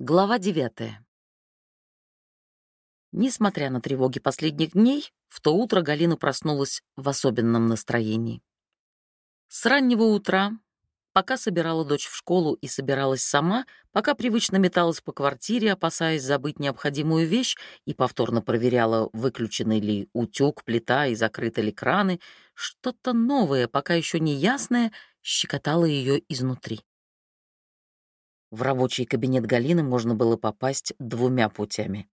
Глава девятая. Несмотря на тревоги последних дней, в то утро Галина проснулась в особенном настроении. С раннего утра, пока собирала дочь в школу и собиралась сама, пока привычно металась по квартире, опасаясь забыть необходимую вещь, и повторно проверяла, выключены ли утюг, плита и закрыты ли краны, что-то новое, пока еще не ясное, щекотало ее изнутри. В рабочий кабинет Галины можно было попасть двумя путями.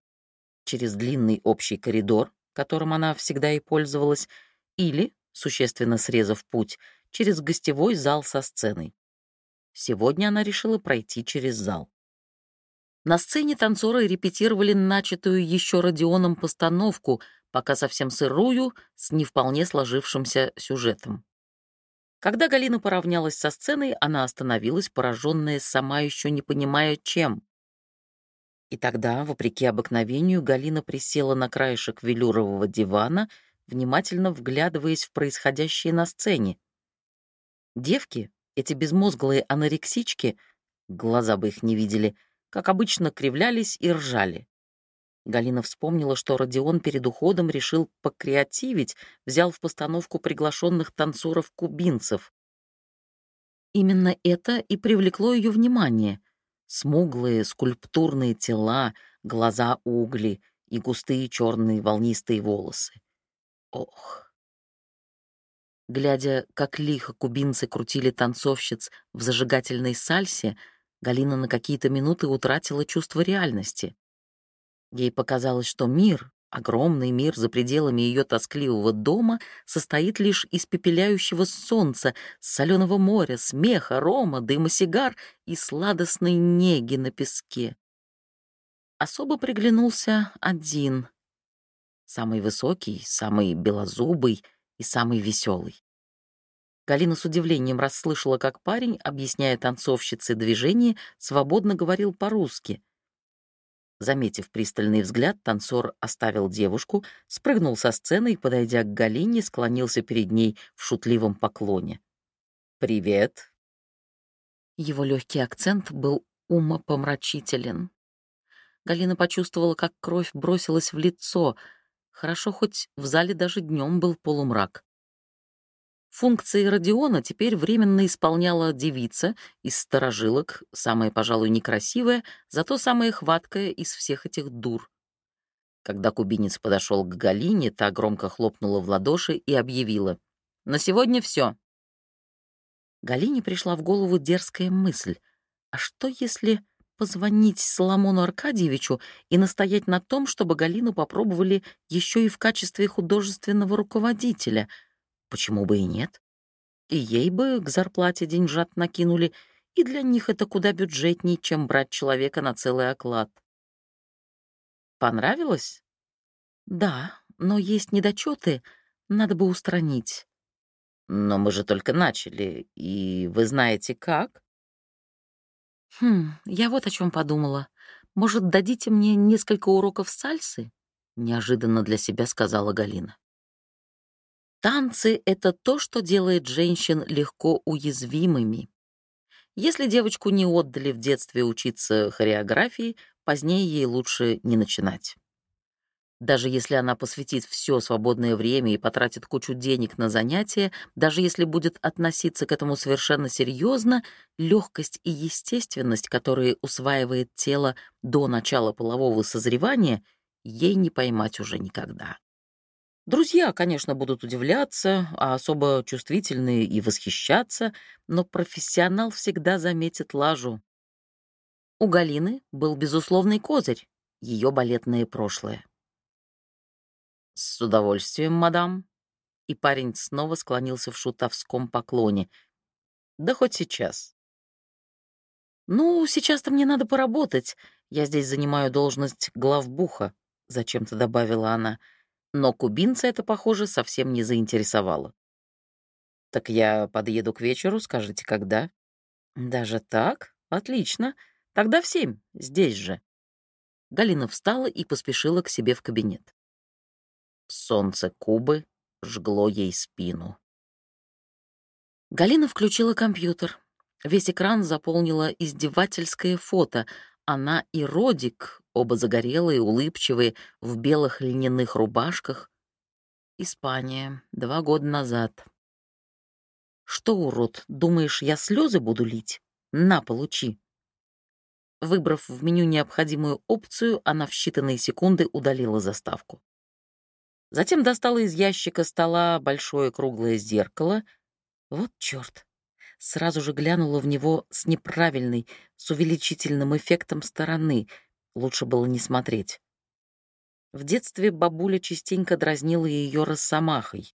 Через длинный общий коридор, которым она всегда и пользовалась, или, существенно срезав путь, через гостевой зал со сценой. Сегодня она решила пройти через зал. На сцене танцоры репетировали начатую еще Родионом постановку, пока совсем сырую, с не вполне сложившимся сюжетом. Когда Галина поравнялась со сценой, она остановилась, пораженная, сама еще не понимая, чем. И тогда, вопреки обыкновению, Галина присела на краешек велюрового дивана, внимательно вглядываясь в происходящее на сцене. Девки, эти безмозглые анорексички, глаза бы их не видели, как обычно кривлялись и ржали. Галина вспомнила, что Родион перед уходом решил покреативить, взял в постановку приглашенных танцоров-кубинцев. Именно это и привлекло ее внимание. Смуглые скульптурные тела, глаза угли и густые черные волнистые волосы. Ох! Глядя, как лихо кубинцы крутили танцовщиц в зажигательной сальсе, Галина на какие-то минуты утратила чувство реальности. Ей показалось, что мир, огромный мир за пределами ее тоскливого дома, состоит лишь из пепеляющего солнца, соленого моря, смеха, рома, дыма сигар и сладостной неги на песке. Особо приглянулся один, самый высокий, самый белозубый и самый веселый. Галина с удивлением расслышала, как парень, объясняя танцовщице движение, свободно говорил по-русски — Заметив пристальный взгляд, танцор оставил девушку, спрыгнул со сцены и, подойдя к Галине, склонился перед ней в шутливом поклоне. «Привет!» Его легкий акцент был умопомрачителен. Галина почувствовала, как кровь бросилась в лицо. Хорошо, хоть в зале даже днем был полумрак. Функции Родиона теперь временно исполняла девица из сторожилок, самая, пожалуй, некрасивая, зато самая хваткая из всех этих дур. Когда кубинец подошел к Галине, та громко хлопнула в ладоши и объявила. «На сегодня все. Галине пришла в голову дерзкая мысль. А что, если позвонить Соломону Аркадьевичу и настоять на том, чтобы Галину попробовали еще и в качестве художественного руководителя — Почему бы и нет? И ей бы к зарплате деньжат накинули, и для них это куда бюджетней, чем брать человека на целый оклад. Понравилось? Да, но есть недочеты, надо бы устранить. Но мы же только начали, и вы знаете как? Хм, я вот о чем подумала. Может, дадите мне несколько уроков сальсы? Неожиданно для себя сказала Галина. Танцы — это то, что делает женщин легко уязвимыми. Если девочку не отдали в детстве учиться хореографии, позднее ей лучше не начинать. Даже если она посвятит все свободное время и потратит кучу денег на занятия, даже если будет относиться к этому совершенно серьезно, легкость и естественность, которые усваивает тело до начала полового созревания, ей не поймать уже никогда. Друзья, конечно, будут удивляться, а особо чувствительные и восхищаться, но профессионал всегда заметит лажу. У Галины был безусловный козырь — ее балетное прошлое. «С удовольствием, мадам». И парень снова склонился в шутовском поклоне. «Да хоть сейчас». «Ну, сейчас-то мне надо поработать. Я здесь занимаю должность главбуха», — зачем-то добавила она. — но кубинца это, похоже, совсем не заинтересовало. «Так я подъеду к вечеру, скажите, когда?» «Даже так? Отлично. Тогда в семь, здесь же». Галина встала и поспешила к себе в кабинет. Солнце Кубы жгло ей спину. Галина включила компьютер. Весь экран заполнила издевательское фото. она и Родик, оба загорелые, улыбчивые, в белых льняных рубашках. Испания, два года назад. Что, урод, думаешь, я слезы буду лить? На, получи. Выбрав в меню необходимую опцию, она в считанные секунды удалила заставку. Затем достала из ящика стола большое круглое зеркало. Вот чёрт. Сразу же глянула в него с неправильной, с увеличительным эффектом стороны. Лучше было не смотреть. В детстве бабуля частенько дразнила ее росомахой.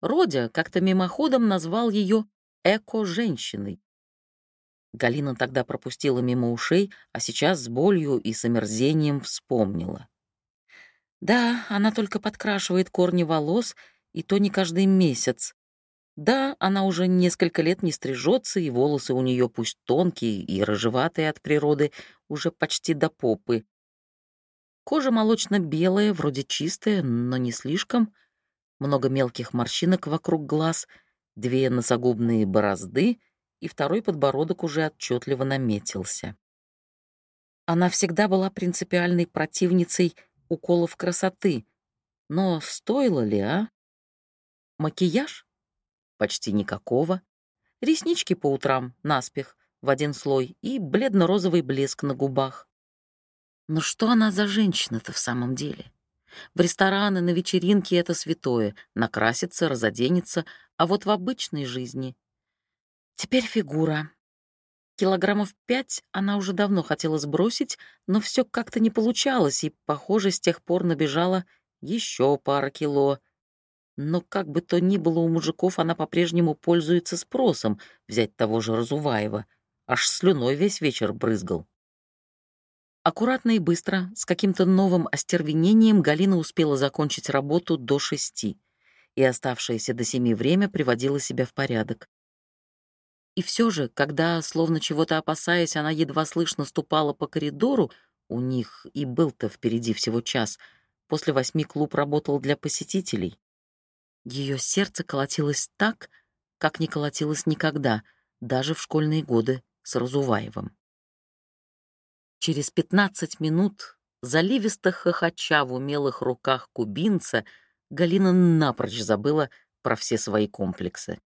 Родя как-то мимоходом назвал ее «эко-женщиной». Галина тогда пропустила мимо ушей, а сейчас с болью и с омерзением вспомнила. Да, она только подкрашивает корни волос, и то не каждый месяц. Да, она уже несколько лет не стрижется, и волосы у нее пусть тонкие и рыжеватые от природы, уже почти до попы. Кожа молочно-белая, вроде чистая, но не слишком. Много мелких морщинок вокруг глаз, две носогубные борозды, и второй подбородок уже отчетливо наметился. Она всегда была принципиальной противницей уколов красоты. Но стоило ли, а? Макияж? Почти никакого. Реснички по утрам, наспех, в один слой, и бледно-розовый блеск на губах. Но что она за женщина-то в самом деле? В рестораны, на вечеринки это святое, накраситься, разоденется, а вот в обычной жизни... Теперь фигура, Килограммов пять она уже давно хотела сбросить, но все как-то не получалось, и, похоже, с тех пор набежала еще пара кило. Но как бы то ни было у мужиков, она по-прежнему пользуется спросом взять того же Разуваева. Аж слюной весь вечер брызгал. Аккуратно и быстро, с каким-то новым остервенением, Галина успела закончить работу до шести, и оставшееся до семи время приводила себя в порядок. И все же, когда, словно чего-то опасаясь, она едва слышно ступала по коридору, у них и был-то впереди всего час, после восьми клуб работал для посетителей. Ее сердце колотилось так, как не колотилось никогда, даже в школьные годы с Разуваевым. Через пятнадцать минут, заливисто хохоча в умелых руках кубинца, Галина напрочь забыла про все свои комплексы.